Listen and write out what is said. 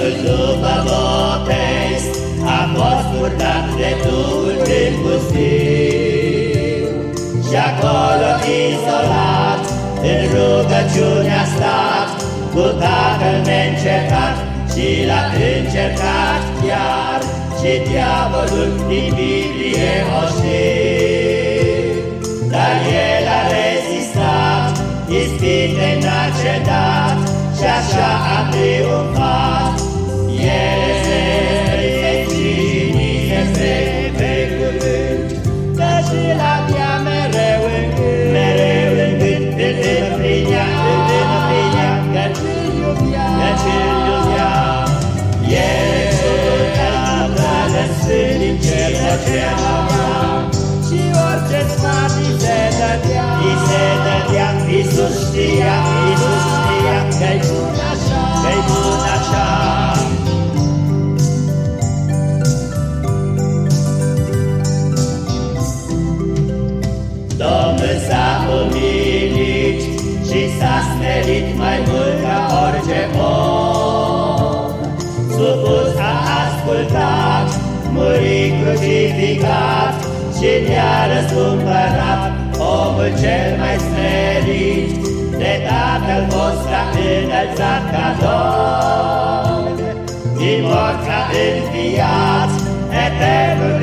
Iisus după botez a fost purtat de Duhul din pustiu. Și acolo izolat în rugăciune a stat Cu Tatăl neîncercat și l-a încercat chiar Și diavolul din Biblie o știu Dar el a rezistat, ispite n-a cedat Și așa a Și orice sfat îi se dădea Îi se dădea, Iisus știa, Iisus știa Că-i bun așa, că-i bun așa. Domnul s-a umilit și s-a smerit mai mult ca orice om. Supus a ascultat, muri crucificat și ne-a răscumpărat omul cel mai smerit. De Tatăl fost a înălțat ca Domn, din morți a înviat, eternul